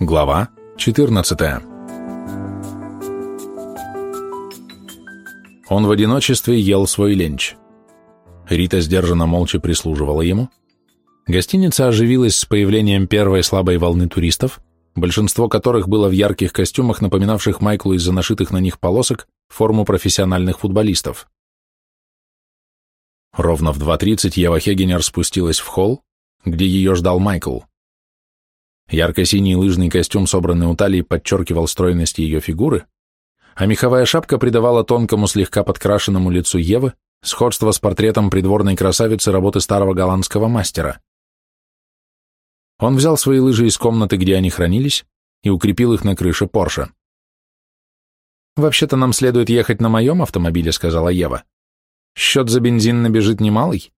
Глава 14 Он в одиночестве ел свой ленч. Рита сдержанно молча прислуживала ему. Гостиница оживилась с появлением первой слабой волны туристов, большинство которых было в ярких костюмах, напоминавших Майклу из-за нашитых на них полосок форму профессиональных футболистов. Ровно в 2.30 Ева Хегенер спустилась в холл, где ее ждал Майкл. Ярко-синий лыжный костюм, собранный у талии, подчеркивал стройность ее фигуры, а меховая шапка придавала тонкому, слегка подкрашенному лицу Евы сходство с портретом придворной красавицы работы старого голландского мастера. Он взял свои лыжи из комнаты, где они хранились, и укрепил их на крыше Порше. «Вообще-то нам следует ехать на моем автомобиле», — сказала Ева. «Счет за бензин набежит немалый».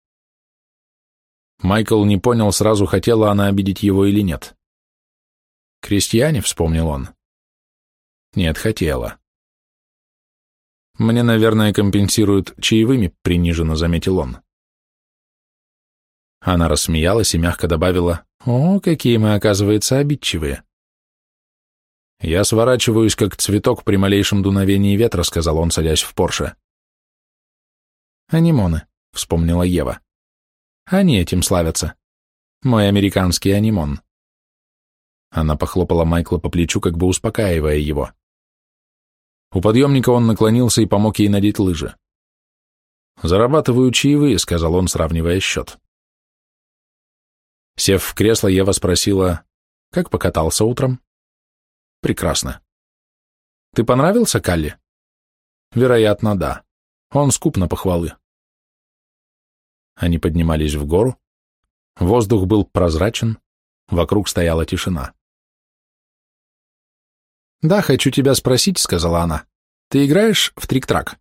Майкл не понял, сразу хотела она обидеть его или нет. «Крестьяне», — вспомнил он. «Нет, хотела». «Мне, наверное, компенсируют чаевыми», — приниженно заметил он. Она рассмеялась и мягко добавила, «О, какие мы, оказывается, обидчивые». «Я сворачиваюсь, как цветок при малейшем дуновении ветра», — сказал он, садясь в Порше. «Анимоны», — вспомнила Ева. «Они этим славятся. Мой американский анимон». Она похлопала Майкла по плечу, как бы успокаивая его. У подъемника он наклонился и помог ей надеть лыжи. «Зарабатываю чаевые», — сказал он, сравнивая счет. Сев в кресло, Ева спросила, «Как покатался утром?» «Прекрасно». «Ты понравился Калли?» «Вероятно, да. Он скуп на похвалы». Они поднимались в гору. Воздух был прозрачен, вокруг стояла тишина. «Да, хочу тебя спросить», — сказала она. «Ты играешь в трик-трак?»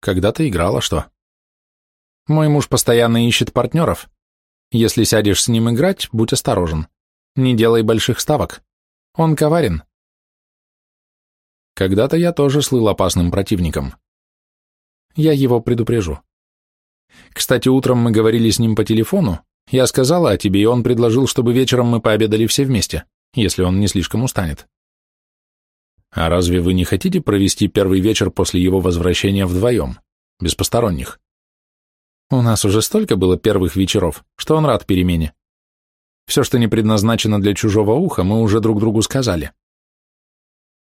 «Когда-то играла, что?» «Мой муж постоянно ищет партнеров. Если сядешь с ним играть, будь осторожен. Не делай больших ставок. Он коварен». «Когда-то я тоже слыл опасным противником. Я его предупрежу. Кстати, утром мы говорили с ним по телефону. Я сказала о тебе, и он предложил, чтобы вечером мы пообедали все вместе, если он не слишком устанет. А разве вы не хотите провести первый вечер после его возвращения вдвоем, без посторонних? У нас уже столько было первых вечеров, что он рад перемене. Все, что не предназначено для чужого уха, мы уже друг другу сказали.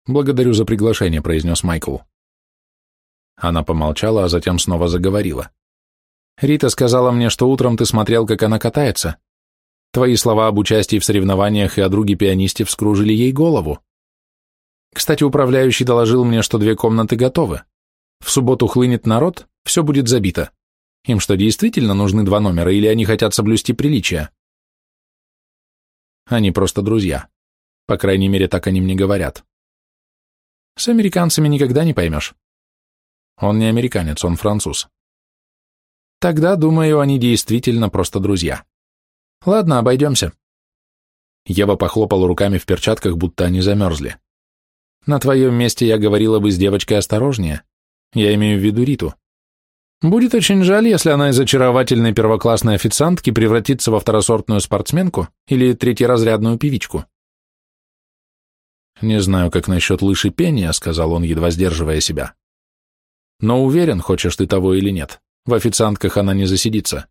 Благодарю за приглашение, произнес Майкл. Она помолчала, а затем снова заговорила. Рита сказала мне, что утром ты смотрел, как она катается. Твои слова об участии в соревнованиях и о друге-пианисте вскружили ей голову. Кстати, управляющий доложил мне, что две комнаты готовы. В субботу хлынет народ, все будет забито. Им что, действительно нужны два номера, или они хотят соблюсти приличия? Они просто друзья. По крайней мере, так они мне говорят. С американцами никогда не поймешь. Он не американец, он француз. Тогда, думаю, они действительно просто друзья. Ладно, обойдемся. Ева похлопала руками в перчатках, будто они замерзли. На твоем месте я говорила бы с девочкой осторожнее. Я имею в виду Риту. Будет очень жаль, если она из очаровательной первоклассной официантки превратится во второсортную спортсменку или третьеразрядную певичку. «Не знаю, как насчет лыжи пения», — сказал он, едва сдерживая себя. «Но уверен, хочешь ты того или нет, в официантках она не засидится».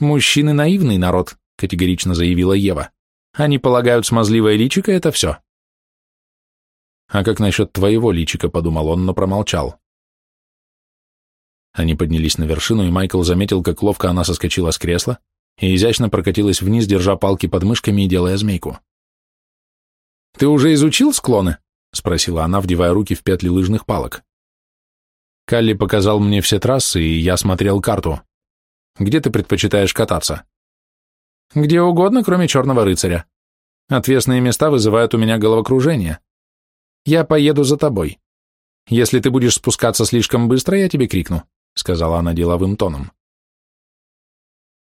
«Мужчины наивный народ», — категорично заявила Ева. «Они полагают, смазливое личико — это все. «А как насчет твоего личика?» — подумал он, но промолчал. Они поднялись на вершину, и Майкл заметил, как ловко она соскочила с кресла и изящно прокатилась вниз, держа палки под мышками и делая змейку. «Ты уже изучил склоны?» — спросила она, вдевая руки в петли лыжных палок. Калли показал мне все трассы, и я смотрел карту. Где ты предпочитаешь кататься? Где угодно, кроме Черного рыцаря. Отвесные места вызывают у меня головокружение. Я поеду за тобой. Если ты будешь спускаться слишком быстро, я тебе крикну», — сказала она деловым тоном.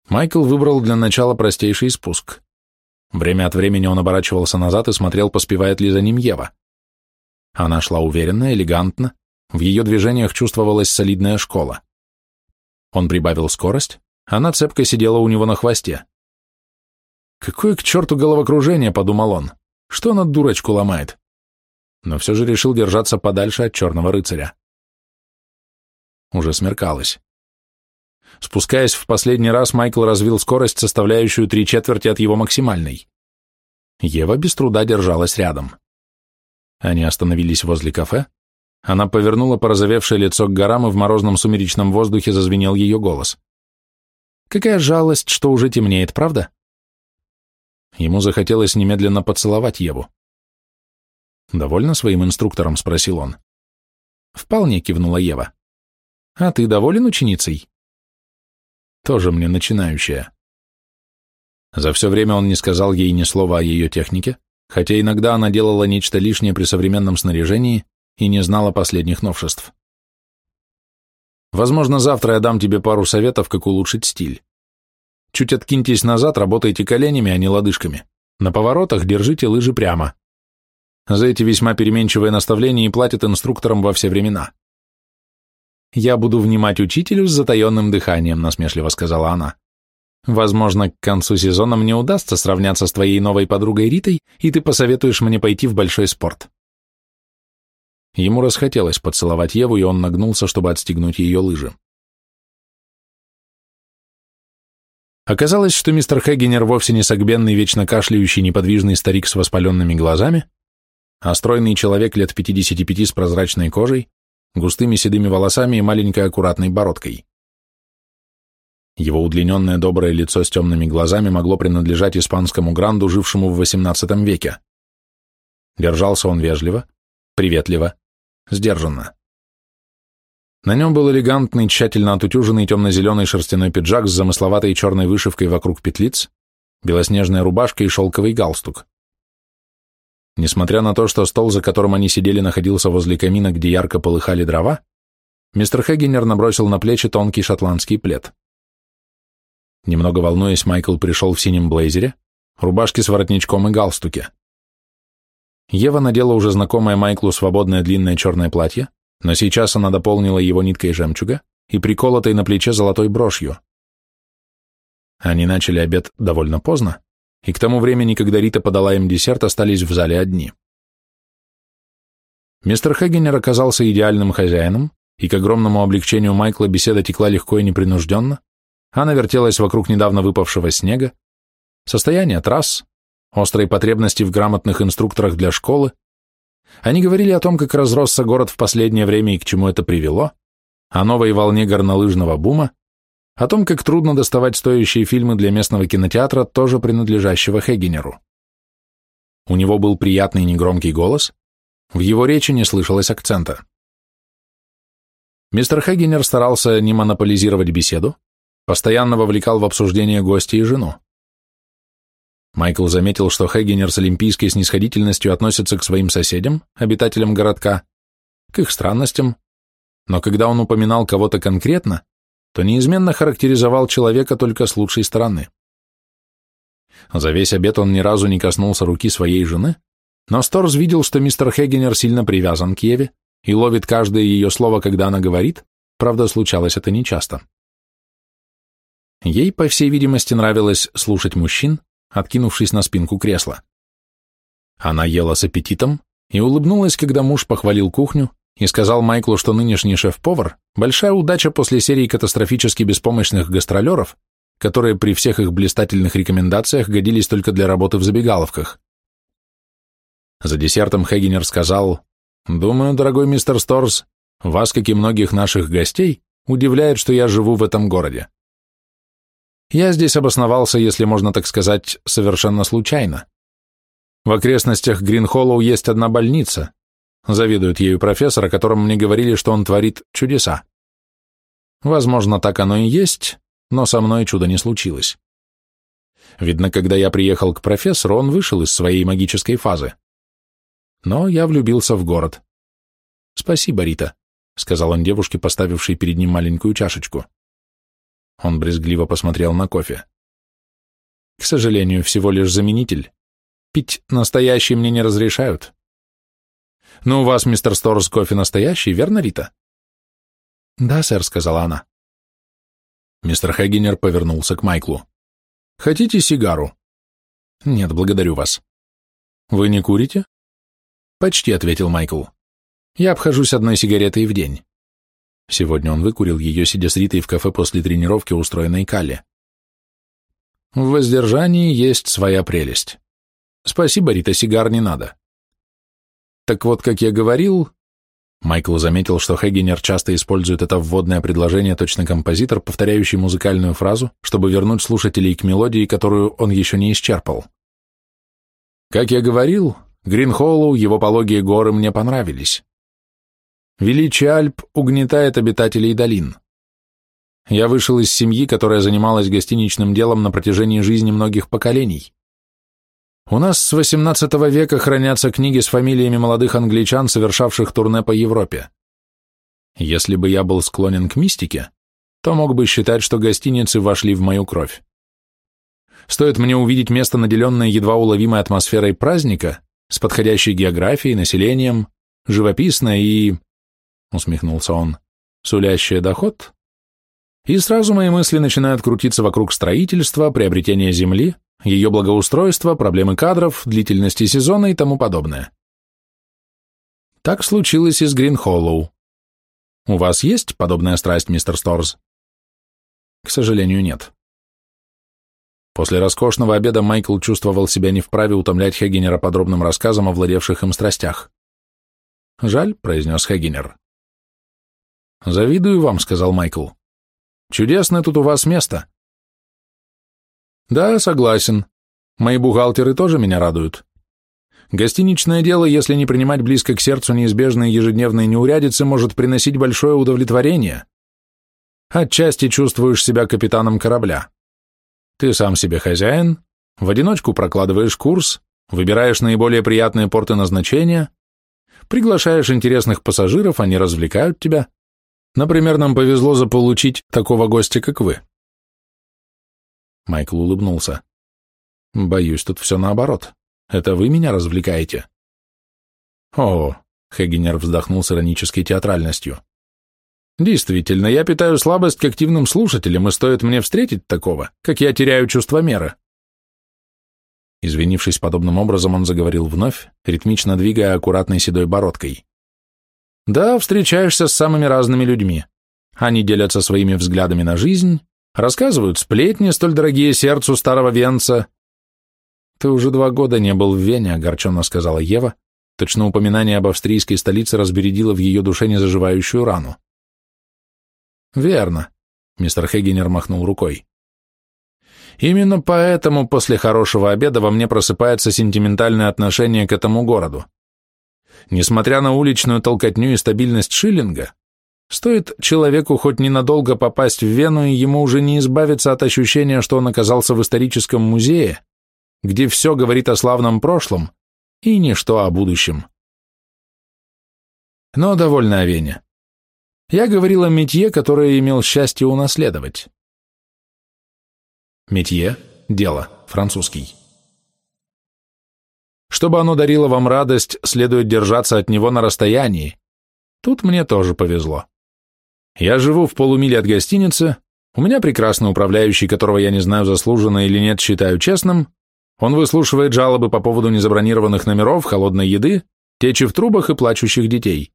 Майкл выбрал для начала простейший спуск. Время от времени он оборачивался назад и смотрел, поспевает ли за ним Ева. Она шла уверенно, элегантно, в ее движениях чувствовалась солидная школа. Он прибавил скорость, она цепко сидела у него на хвосте. «Какое к черту головокружение», — подумал он. «Что она дурочку ломает?» Но все же решил держаться подальше от черного рыцаря. Уже смеркалось. Спускаясь в последний раз, Майкл развил скорость, составляющую три четверти от его максимальной. Ева без труда держалась рядом. Они остановились возле кафе. Она повернула порозовевшее лицо к горам, и в морозном сумеречном воздухе зазвенел ее голос. «Какая жалость, что уже темнеет, правда?» Ему захотелось немедленно поцеловать Еву. «Довольна своим инструктором?» — спросил он. «Вполне», — кивнула Ева. «А ты доволен ученицей?» «Тоже мне начинающая». За все время он не сказал ей ни слова о ее технике, хотя иногда она делала нечто лишнее при современном снаряжении и не знала последних новшеств. Возможно, завтра я дам тебе пару советов, как улучшить стиль. Чуть откиньтесь назад, работайте коленями, а не лодыжками. На поворотах держите лыжи прямо. За эти весьма переменчивые наставления и платят инструкторам во все времена. «Я буду внимать учителю с затаенным дыханием», — насмешливо сказала она. «Возможно, к концу сезона мне удастся сравняться с твоей новой подругой Ритой, и ты посоветуешь мне пойти в большой спорт». Ему расхотелось поцеловать Еву, и он нагнулся, чтобы отстегнуть ее лыжи. Оказалось, что мистер Хеггенер вовсе не согбенный, вечно кашляющий, неподвижный старик с воспаленными глазами, а стройный человек лет 55 с прозрачной кожей, густыми седыми волосами и маленькой аккуратной бородкой. Его удлиненное доброе лицо с темными глазами могло принадлежать испанскому гранду, жившему в XVIII веке. Держался он вежливо, приветливо, сдержанно. На нем был элегантный, тщательно отутюженный темно-зеленый шерстяной пиджак с замысловатой черной вышивкой вокруг петлиц, белоснежная рубашка и шелковый галстук. Несмотря на то, что стол, за которым они сидели, находился возле камина, где ярко полыхали дрова, мистер Хеггенер набросил на плечи тонкий шотландский плед. Немного волнуясь, Майкл пришел в синем блейзере, рубашке с воротничком и галстуке. Ева надела уже знакомое Майклу свободное длинное черное платье, но сейчас она дополнила его ниткой жемчуга и приколотой на плече золотой брошью. Они начали обед довольно поздно, и к тому времени, когда Рита подала им десерт, остались в зале одни. Мистер Хагенер оказался идеальным хозяином, и к огромному облегчению Майкла беседа текла легко и непринужденно, она вертелась вокруг недавно выпавшего снега, состояния трасс, острой потребности в грамотных инструкторах для школы. Они говорили о том, как разросся город в последнее время и к чему это привело, о новой волне горнолыжного бума, о том, как трудно доставать стоящие фильмы для местного кинотеатра, тоже принадлежащего Хегенеру. У него был приятный негромкий голос, в его речи не слышалось акцента. Мистер Хегенер старался не монополизировать беседу, постоянно вовлекал в обсуждение гостя и жену. Майкл заметил, что Хегенер с олимпийской снисходительностью относится к своим соседям, обитателям городка, к их странностям, но когда он упоминал кого-то конкретно, то неизменно характеризовал человека только с лучшей стороны. За весь обед он ни разу не коснулся руки своей жены, но Сторз видел, что мистер Хегенер сильно привязан к Еве и ловит каждое ее слово, когда она говорит, правда, случалось это нечасто. Ей, по всей видимости, нравилось слушать мужчин, откинувшись на спинку кресла. Она ела с аппетитом и улыбнулась, когда муж похвалил кухню, и сказал Майклу, что нынешний шеф-повар – большая удача после серии катастрофически беспомощных гастролеров, которые при всех их блистательных рекомендациях годились только для работы в забегаловках. За десертом Хегенер сказал, «Думаю, дорогой мистер Сторс, вас, как и многих наших гостей, удивляет, что я живу в этом городе. Я здесь обосновался, если можно так сказать, совершенно случайно. В окрестностях Гринхоллоу есть одна больница, Завидует ею профессор, о котором мне говорили, что он творит чудеса. Возможно, так оно и есть, но со мной чудо не случилось. Видно, когда я приехал к профессору, он вышел из своей магической фазы. Но я влюбился в город. Спасибо, Рита, сказал он девушке, поставившей перед ним маленькую чашечку. Он брезгливо посмотрел на кофе. К сожалению, всего лишь заменитель. Пить настоящий мне не разрешают. «Но у вас, мистер Сторс, кофе настоящий, верно, Рита?» «Да, сэр», — сказала она. Мистер Хагенер повернулся к Майклу. Хотите сигару? Нет, благодарю вас. Вы не курите? Почти, ответил Майкл. Я обхожусь одной сигаретой в день. Сегодня он выкурил ее, сидя с Ритой в кафе после тренировки, устроенной Калли. В воздержании есть своя прелесть. Спасибо, Рита, сигар не надо. Так вот, как я говорил, Майкл заметил, что Хегенер часто использует это вводное предложение точно композитор, повторяющий музыкальную фразу, чтобы вернуть слушателей к мелодии, которую он еще не исчерпал. Как я говорил, Гринхоллоу, его пологие горы мне понравились. Величие Альп угнетает обитателей долин. Я вышел из семьи, которая занималась гостиничным делом на протяжении жизни многих поколений. У нас с XVIII века хранятся книги с фамилиями молодых англичан, совершавших турне по Европе. Если бы я был склонен к мистике, то мог бы считать, что гостиницы вошли в мою кровь. Стоит мне увидеть место, наделенное едва уловимой атмосферой праздника, с подходящей географией, населением, живописное и... усмехнулся он, сулящее доход, и сразу мои мысли начинают крутиться вокруг строительства, приобретения земли, ее благоустройство, проблемы кадров, длительности сезона и тому подобное. Так случилось и с Гринхоллоу. У вас есть подобная страсть, мистер Сторз? К сожалению, нет. После роскошного обеда Майкл чувствовал себя не вправе утомлять Хегенера подробным рассказом о владевших им страстях. «Жаль», — произнес Хегенер. «Завидую вам», — сказал Майкл. «Чудесное тут у вас место. Да, согласен. Мои бухгалтеры тоже меня радуют. Гостиничное дело, если не принимать близко к сердцу неизбежные ежедневные неурядицы, может приносить большое удовлетворение. Отчасти чувствуешь себя капитаном корабля. Ты сам себе хозяин, в одиночку прокладываешь курс, выбираешь наиболее приятные порты назначения, приглашаешь интересных пассажиров, они развлекают тебя. Например, нам повезло заполучить такого гостя, как вы. Майкл улыбнулся. «Боюсь, тут все наоборот. Это вы меня развлекаете?» «О!» — Хегенер вздохнул с иронической театральностью. «Действительно, я питаю слабость к активным слушателям, и стоит мне встретить такого, как я теряю чувство меры». Извинившись подобным образом, он заговорил вновь, ритмично двигая аккуратной седой бородкой. «Да, встречаешься с самыми разными людьми. Они делятся своими взглядами на жизнь, Рассказывают сплетни, столь дорогие сердцу старого венца. Ты уже два года не был в Вене, огорченно сказала Ева. Точно упоминание об австрийской столице разбередило в ее душе незаживающую рану. Верно, мистер Хегенер махнул рукой. Именно поэтому после хорошего обеда во мне просыпается сентиментальное отношение к этому городу. Несмотря на уличную толкотню и стабильность шиллинга, Стоит человеку хоть ненадолго попасть в Вену, и ему уже не избавиться от ощущения, что он оказался в историческом музее, где все говорит о славном прошлом и ничто о будущем. Но довольно о Вене. Я говорил о метье, которое имел счастье унаследовать. Метье – дело, французский. Чтобы оно дарило вам радость, следует держаться от него на расстоянии. Тут мне тоже повезло. Я живу в полумиле от гостиницы, у меня прекрасный управляющий, которого я не знаю, заслуженно или нет, считаю честным. Он выслушивает жалобы по поводу незабронированных номеров, холодной еды, течи в трубах и плачущих детей.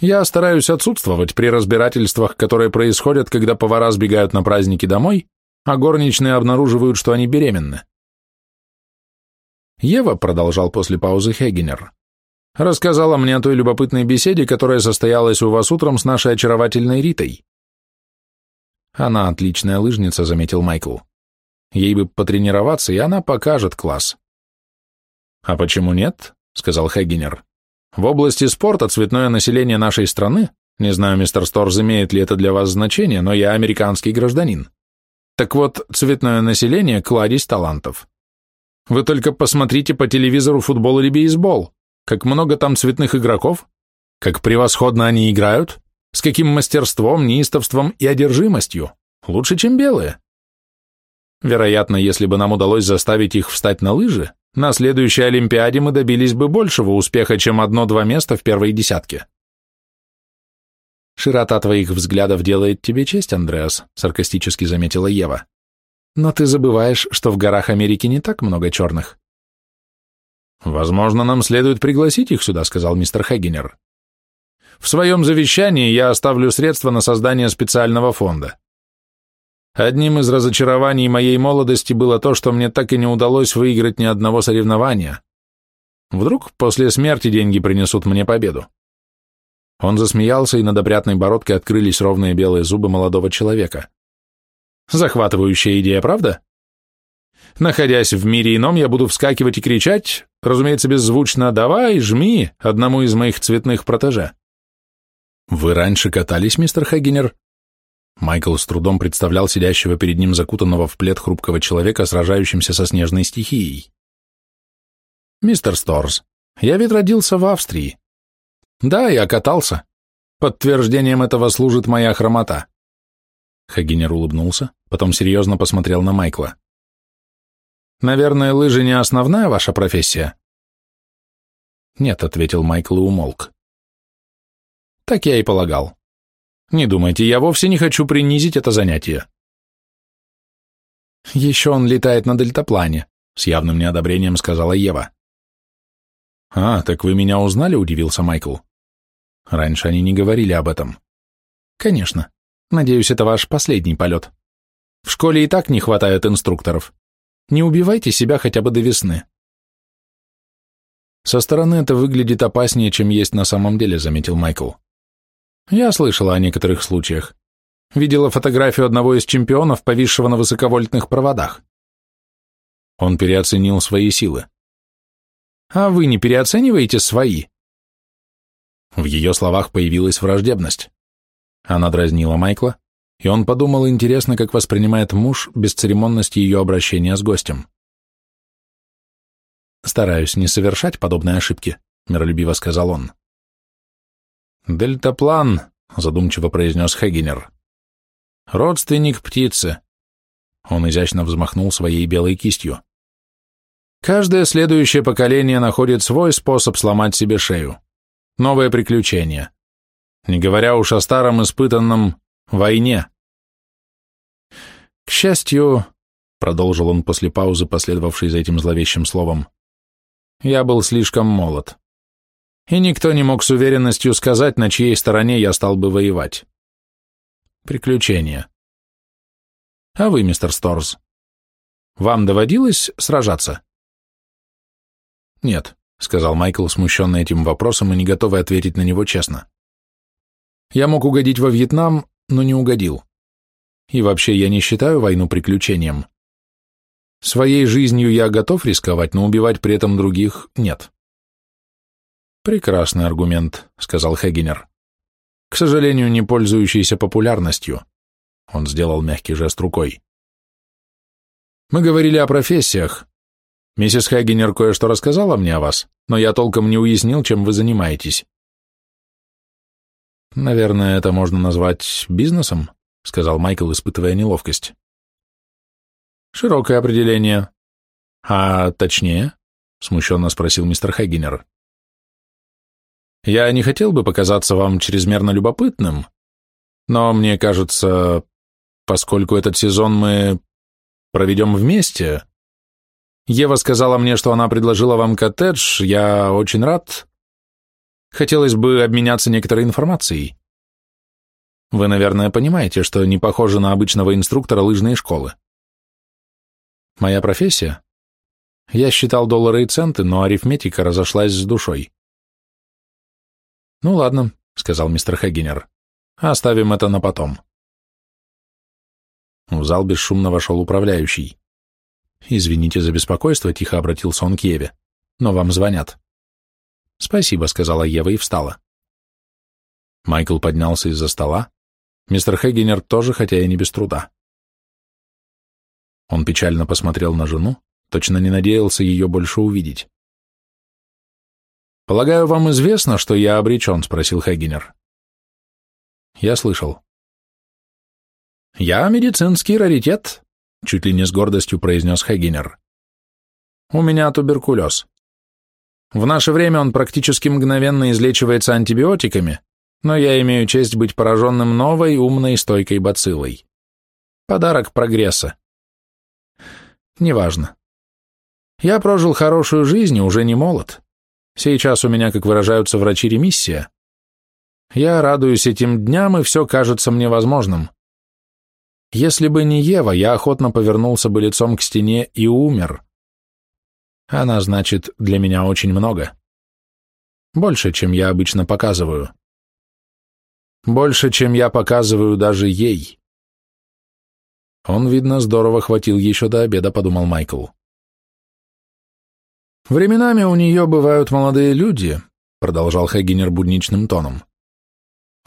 Я стараюсь отсутствовать при разбирательствах, которые происходят, когда повара сбегают на праздники домой, а горничные обнаруживают, что они беременны. Ева, продолжал после паузы Хегенер, Рассказала мне о той любопытной беседе, которая состоялась у вас утром с нашей очаровательной Ритой. Она отличная лыжница, заметил Майкл. Ей бы потренироваться, и она покажет класс. А почему нет? сказал Хеггинер. В области спорта цветное население нашей страны, не знаю, мистер Сторз, имеет ли это для вас значение, но я американский гражданин. Так вот, цветное население – кладезь талантов. Вы только посмотрите по телевизору футбол или бейсбол как много там цветных игроков, как превосходно они играют, с каким мастерством, неистовством и одержимостью, лучше, чем белые. Вероятно, если бы нам удалось заставить их встать на лыжи, на следующей Олимпиаде мы добились бы большего успеха, чем одно-два места в первой десятке. «Широта твоих взглядов делает тебе честь, Андреас», — саркастически заметила Ева. «Но ты забываешь, что в горах Америки не так много черных». «Возможно, нам следует пригласить их сюда», — сказал мистер Хагенер. «В своем завещании я оставлю средства на создание специального фонда. Одним из разочарований моей молодости было то, что мне так и не удалось выиграть ни одного соревнования. Вдруг после смерти деньги принесут мне победу. Он засмеялся, и над опрятной бородкой открылись ровные белые зубы молодого человека. Захватывающая идея, правда? Находясь в мире ином, я буду вскакивать и кричать, разумеется, беззвучно «давай, жми» одному из моих цветных протеже. «Вы раньше катались, мистер Хагенер?» Майкл с трудом представлял сидящего перед ним закутанного в плед хрупкого человека, сражающимся со снежной стихией. «Мистер Сторз, я ведь родился в Австрии. Да, я катался. Подтверждением этого служит моя хромота». Хагенер улыбнулся, потом серьезно посмотрел на Майкла. «Наверное, лыжи не основная ваша профессия?» «Нет», — ответил Майкл и умолк. «Так я и полагал. Не думайте, я вовсе не хочу принизить это занятие. Еще он летает на дельтаплане, с явным неодобрением сказала Ева. А, так вы меня узнали, удивился Майкл. Раньше они не говорили об этом. Конечно. Надеюсь, это ваш последний полет. В школе и так не хватает инструкторов. Не убивайте себя хотя бы до весны. Со стороны это выглядит опаснее, чем есть на самом деле, заметил Майкл. Я слышала о некоторых случаях. Видела фотографию одного из чемпионов, повисшего на высоковольтных проводах. Он переоценил свои силы. А вы не переоцениваете свои? В ее словах появилась враждебность. Она дразнила Майкла, и он подумал, интересно, как воспринимает муж бесцеремонность ее обращения с гостем. «Стараюсь не совершать подобные ошибки», — миролюбиво сказал он. «Дельтаплан», — задумчиво произнес Хегенер. «Родственник птицы». Он изящно взмахнул своей белой кистью. «Каждое следующее поколение находит свой способ сломать себе шею. Новое приключение. Не говоря уж о старом испытанном войне». «К счастью», — продолжил он после паузы, последовавшей за этим зловещим словом, — «я был слишком молод и никто не мог с уверенностью сказать, на чьей стороне я стал бы воевать. Приключения. А вы, мистер Сторз, вам доводилось сражаться? Нет, сказал Майкл, смущенный этим вопросом и не готовый ответить на него честно. Я мог угодить во Вьетнам, но не угодил. И вообще я не считаю войну приключением. Своей жизнью я готов рисковать, но убивать при этом других нет. «Прекрасный аргумент», — сказал Хегенер. «К сожалению, не пользующийся популярностью». Он сделал мягкий жест рукой. «Мы говорили о профессиях. Миссис Хегенер кое-что рассказала мне о вас, но я толком не уяснил, чем вы занимаетесь». «Наверное, это можно назвать бизнесом», — сказал Майкл, испытывая неловкость. «Широкое определение. А точнее?» — смущенно спросил мистер Хегенер. Я не хотел бы показаться вам чрезмерно любопытным, но мне кажется, поскольку этот сезон мы проведем вместе... Ева сказала мне, что она предложила вам коттедж, я очень рад. Хотелось бы обменяться некоторой информацией. Вы, наверное, понимаете, что не похоже на обычного инструктора лыжной школы. Моя профессия? Я считал доллары и центы, но арифметика разошлась с душой. «Ну ладно», — сказал мистер Хегенер. «Оставим это на потом». В зал бесшумно вошел управляющий. «Извините за беспокойство», — тихо обратился он к Еве. «Но вам звонят». «Спасибо», — сказала Ева и встала. Майкл поднялся из-за стола. Мистер Хегенер тоже, хотя и не без труда. Он печально посмотрел на жену, точно не надеялся ее больше увидеть. «Полагаю, вам известно, что я обречен?» — спросил Хегенер. «Я слышал». «Я медицинский раритет», — чуть ли не с гордостью произнес Хегенер. «У меня туберкулез. В наше время он практически мгновенно излечивается антибиотиками, но я имею честь быть пораженным новой, умной, стойкой бациллой. Подарок прогресса. Неважно. Я прожил хорошую жизнь и уже не молод. Сейчас у меня, как выражаются врачи, ремиссия. Я радуюсь этим дням, и все кажется мне возможным. Если бы не Ева, я охотно повернулся бы лицом к стене и умер. Она значит для меня очень много. Больше, чем я обычно показываю. Больше, чем я показываю даже ей. Он, видно, здорово хватил еще до обеда, подумал Майкл. Временами у нее бывают молодые люди, продолжал Хагинер будничным тоном.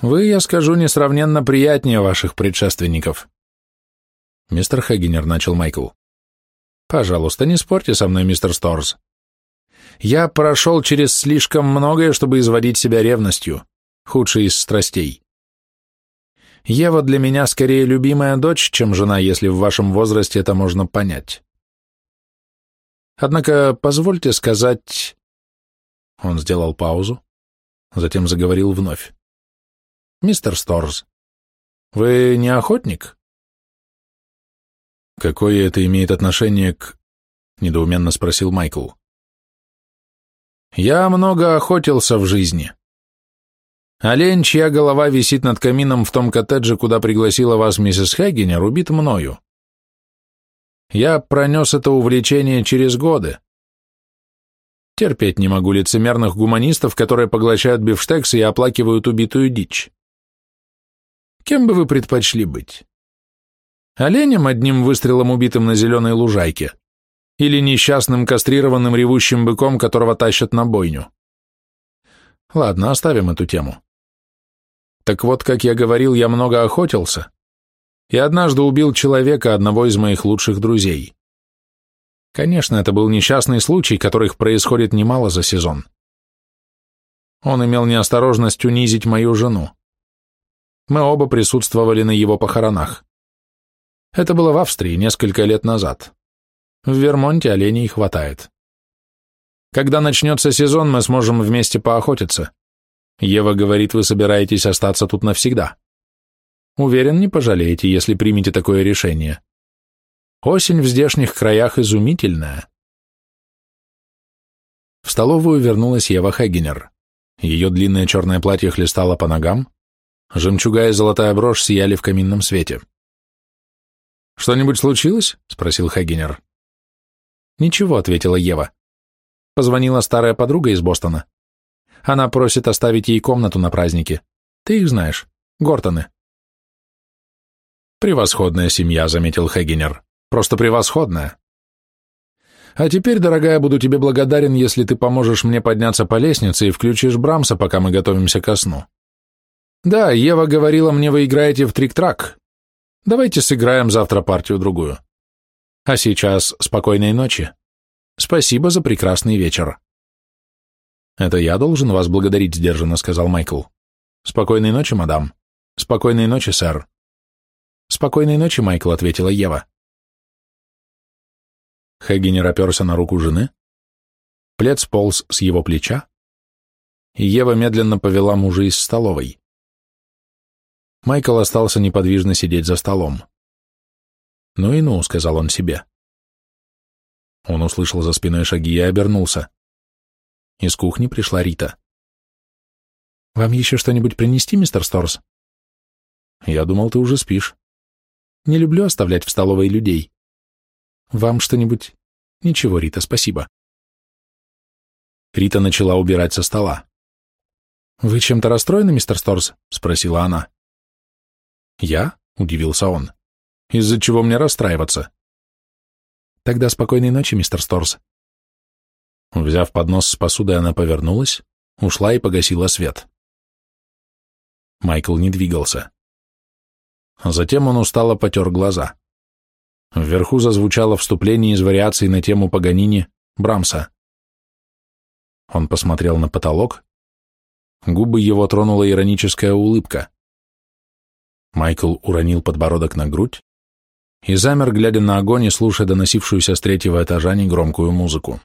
Вы, я скажу, несравненно приятнее ваших предшественников. Мистер Хагинер, начал Майкл. Пожалуйста, не спорьте со мной, мистер Сторз. Я прошел через слишком многое, чтобы изводить себя ревностью, худшей из страстей. Ева для меня скорее любимая дочь, чем жена, если в вашем возрасте это можно понять. Однако, позвольте сказать... Он сделал паузу, затем заговорил вновь. «Мистер Сторз, вы не охотник?» «Какое это имеет отношение к...» — недоуменно спросил Майкл. «Я много охотился в жизни. Олень, чья голова висит над камином в том коттедже, куда пригласила вас миссис Хэггинер, убит мною. Я пронес это увлечение через годы. Терпеть не могу лицемерных гуманистов, которые поглощают бифштексы и оплакивают убитую дичь. Кем бы вы предпочли быть? Оленем, одним выстрелом убитым на зеленой лужайке, или несчастным кастрированным ревущим быком, которого тащат на бойню. Ладно, оставим эту тему. Так вот, как я говорил, я много охотился, и однажды убил человека, одного из моих лучших друзей. Конечно, это был несчастный случай, которых происходит немало за сезон. Он имел неосторожность унизить мою жену. Мы оба присутствовали на его похоронах. Это было в Австрии несколько лет назад. В Вермонте оленей хватает. Когда начнется сезон, мы сможем вместе поохотиться. Ева говорит, вы собираетесь остаться тут навсегда. Уверен, не пожалеете, если примете такое решение. Осень в здешних краях изумительная. В столовую вернулась Ева Хагенер. Ее длинное черное платье хлестало по ногам, жемчуга и золотая брошь сияли в каминном свете. «Что-нибудь случилось?» — спросил Хагенер. «Ничего», — ответила Ева. Позвонила старая подруга из Бостона. Она просит оставить ей комнату на празднике. Ты их знаешь, Гортоны. «Превосходная семья», — заметил Хагенер. «Просто превосходная. А теперь, дорогая, буду тебе благодарен, если ты поможешь мне подняться по лестнице и включишь Брамса, пока мы готовимся ко сну. Да, Ева говорила мне, вы играете в трик-трак. Давайте сыграем завтра партию-другую. А сейчас спокойной ночи. Спасибо за прекрасный вечер. Это я должен вас благодарить, сдержанно сказал Майкл. Спокойной ночи, мадам. Спокойной ночи, сэр. Спокойной ночи, Майкл, ответила Ева. Хэггинер оперся на руку жены, плед сполз с его плеча, Ева медленно повела мужа из столовой. Майкл остался неподвижно сидеть за столом. «Ну и ну», — сказал он себе. Он услышал за спиной шаги и обернулся. Из кухни пришла Рита. «Вам еще что-нибудь принести, мистер Сторс?» «Я думал, ты уже спишь. Не люблю оставлять в столовой людей. Вам что-нибудь...» «Ничего, Рита, спасибо». Рита начала убирать со стола. «Вы чем-то расстроены, мистер Сторс?» — спросила она. «Я?» — удивился он. «Из-за чего мне расстраиваться?» «Тогда спокойной ночи, мистер Сторс». Взяв поднос с посудой, она повернулась, ушла и погасила свет. Майкл не двигался. Затем он устало потер глаза. Вверху зазвучало вступление из вариаций на тему Паганини Брамса. Он посмотрел на потолок. Губы его тронула ироническая улыбка. Майкл уронил подбородок на грудь и замер, глядя на огонь и слушая доносившуюся с третьего этажа негромкую музыку.